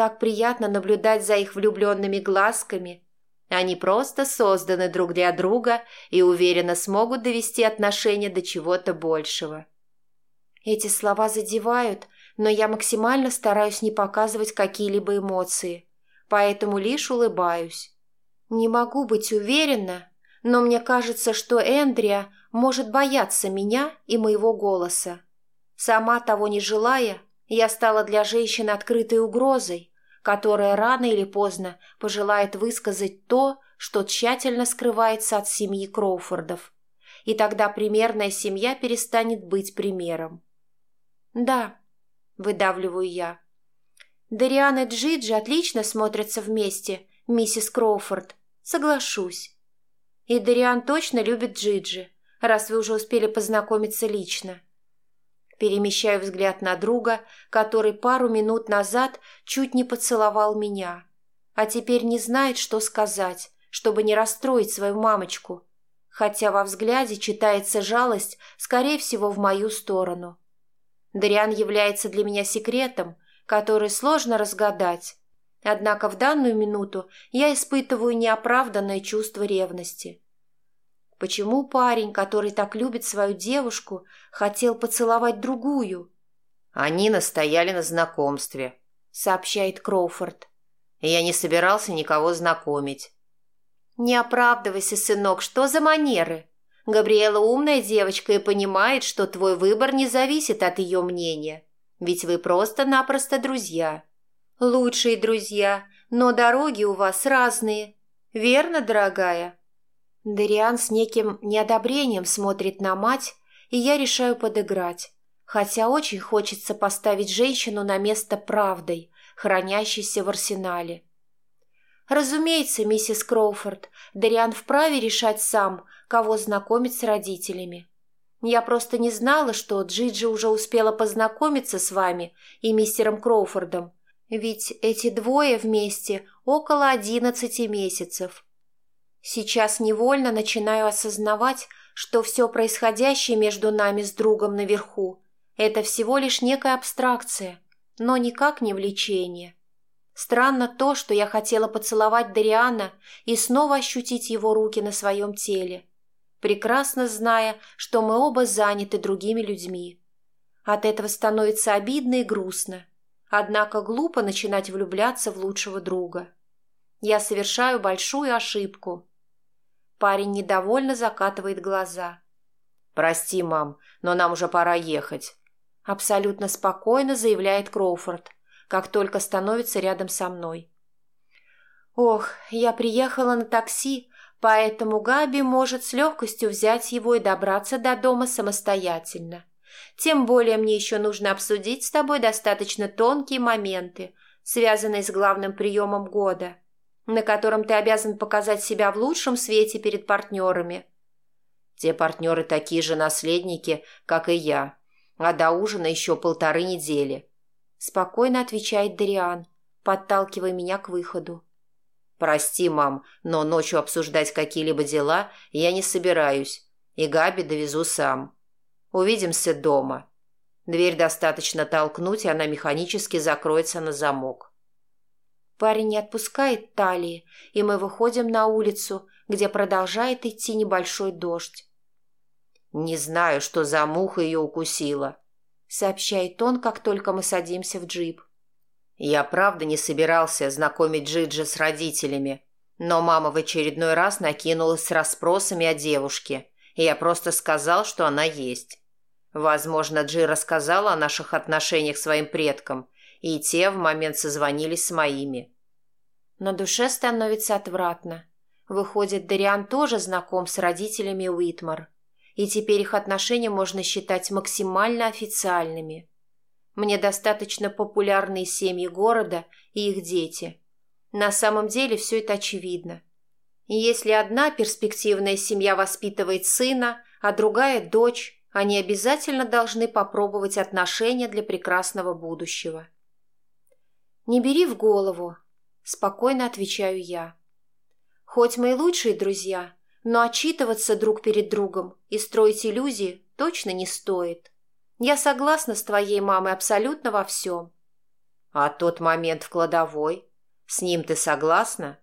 Так приятно наблюдать за их влюбленными глазками. Они просто созданы друг для друга и уверенно смогут довести отношения до чего-то большего. Эти слова задевают, но я максимально стараюсь не показывать какие-либо эмоции, поэтому лишь улыбаюсь. Не могу быть уверена, но мне кажется, что Эндрия может бояться меня и моего голоса. Сама того не желая, я стала для женщины открытой угрозой, которая рано или поздно пожелает высказать то, что тщательно скрывается от семьи Кроуфордов. И тогда примерная семья перестанет быть примером. «Да», — выдавливаю я. «Дариан и Джиджи отлично смотрятся вместе, миссис Кроуфорд. Соглашусь. И Дариан точно любит Джиджи, раз вы уже успели познакомиться лично». Перемещаю взгляд на друга, который пару минут назад чуть не поцеловал меня, а теперь не знает, что сказать, чтобы не расстроить свою мамочку, хотя во взгляде читается жалость, скорее всего, в мою сторону. Дариан является для меня секретом, который сложно разгадать. Однако в данную минуту я испытываю неоправданное чувство ревности. Почему парень, который так любит свою девушку, хотел поцеловать другую? Они настояли на знакомстве, сообщает Кроуфорд. Я не собирался никого знакомить. Не оправдывайся, сынок, что за манеры? Габриэла умная девочка и понимает, что твой выбор не зависит от ее мнения. Ведь вы просто-напросто друзья. Лучшие друзья, но дороги у вас разные. Верно, дорогая?» Дариан с неким неодобрением смотрит на мать, и я решаю подыграть, хотя очень хочется поставить женщину на место правдой, хранящейся в арсенале. Разумеется, миссис Кроуфорд, Дариан вправе решать сам, кого знакомить с родителями. Я просто не знала, что Джиджи уже успела познакомиться с вами и мистером Кроуфордом, ведь эти двое вместе около одиннадцати месяцев. Сейчас невольно начинаю осознавать, что все происходящее между нами с другом наверху – это всего лишь некая абстракция, но никак не влечение. Странно то, что я хотела поцеловать Дариана и снова ощутить его руки на своем теле, прекрасно зная, что мы оба заняты другими людьми. От этого становится обидно и грустно, однако глупо начинать влюбляться в лучшего друга. Я совершаю большую ошибку. Парень недовольно закатывает глаза. «Прости, мам, но нам уже пора ехать», — абсолютно спокойно заявляет Кроуфорд — как только становится рядом со мной. Ох, я приехала на такси, поэтому Габи может с легкостью взять его и добраться до дома самостоятельно. Тем более мне еще нужно обсудить с тобой достаточно тонкие моменты, связанные с главным приемом года, на котором ты обязан показать себя в лучшем свете перед партнерами. Те партнеры такие же наследники, как и я, а до ужина еще полторы недели. Спокойно отвечает Дариан, подталкивая меня к выходу. «Прости, мам, но ночью обсуждать какие-либо дела я не собираюсь, и Габи довезу сам. Увидимся дома. Дверь достаточно толкнуть, и она механически закроется на замок». Парень не отпускает талии, и мы выходим на улицу, где продолжает идти небольшой дождь. «Не знаю, что за муха ее укусила», сообщает он, как только мы садимся в джип. Я правда не собирался знакомить Джиджи с родителями, но мама в очередной раз накинулась с расспросами о девушке, и я просто сказал, что она есть. Возможно, Джи рассказала о наших отношениях своим предкам, и те в момент созвонились с моими. На душе становится отвратно. Выходит, Дариан тоже знаком с родителями Уитмар и теперь их отношения можно считать максимально официальными. Мне достаточно популярные семьи города и их дети. На самом деле все это очевидно. Если одна перспективная семья воспитывает сына, а другая – дочь, они обязательно должны попробовать отношения для прекрасного будущего. «Не бери в голову», – спокойно отвечаю я. «Хоть мы и лучшие друзья, но отчитываться друг перед другом и строить иллюзии точно не стоит. Я согласна с твоей мамой абсолютно во всем. А тот момент в кладовой? С ним ты согласна?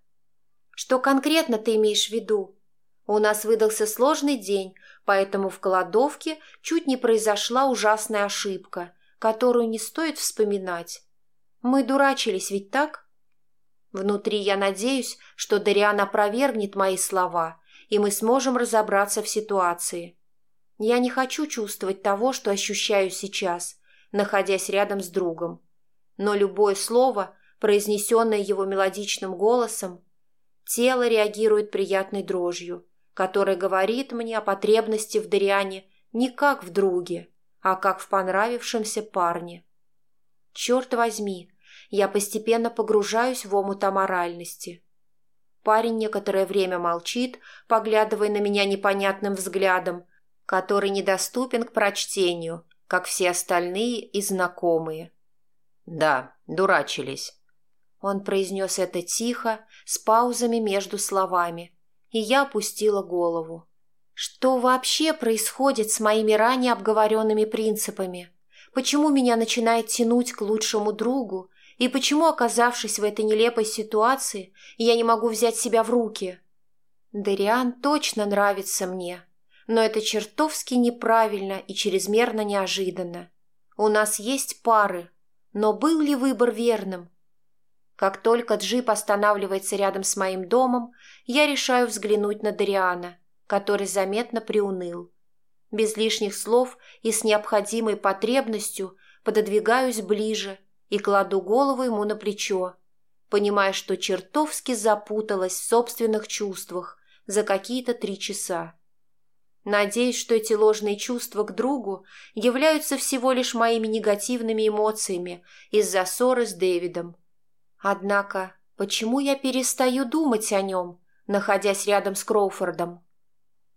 Что конкретно ты имеешь в виду? У нас выдался сложный день, поэтому в кладовке чуть не произошла ужасная ошибка, которую не стоит вспоминать. Мы дурачились, ведь так? Внутри я надеюсь, что Дариан опровергнет мои слова, и мы сможем разобраться в ситуации. Я не хочу чувствовать того, что ощущаю сейчас, находясь рядом с другом. Но любое слово, произнесенное его мелодичным голосом, тело реагирует приятной дрожью, которая говорит мне о потребности в Дариане не как в друге, а как в понравившемся парне. Черт возьми, я постепенно погружаюсь в омут аморальности. Парень некоторое время молчит, поглядывая на меня непонятным взглядом, который недоступен к прочтению, как все остальные и знакомые. «Да, дурачились». Он произнес это тихо, с паузами между словами, и я опустила голову. Что вообще происходит с моими ранее обговоренными принципами? Почему меня начинает тянуть к лучшему другу, и почему, оказавшись в этой нелепой ситуации, я не могу взять себя в руки? Дариан точно нравится мне, но это чертовски неправильно и чрезмерно неожиданно. У нас есть пары, но был ли выбор верным? Как только джип останавливается рядом с моим домом, я решаю взглянуть на Дариана, который заметно приуныл. Без лишних слов и с необходимой потребностью пододвигаюсь ближе – и кладу голову ему на плечо, понимая, что чертовски запуталась в собственных чувствах за какие-то три часа. Надеюсь, что эти ложные чувства к другу являются всего лишь моими негативными эмоциями из-за ссоры с Дэвидом. Однако, почему я перестаю думать о нем, находясь рядом с Кроуфордом?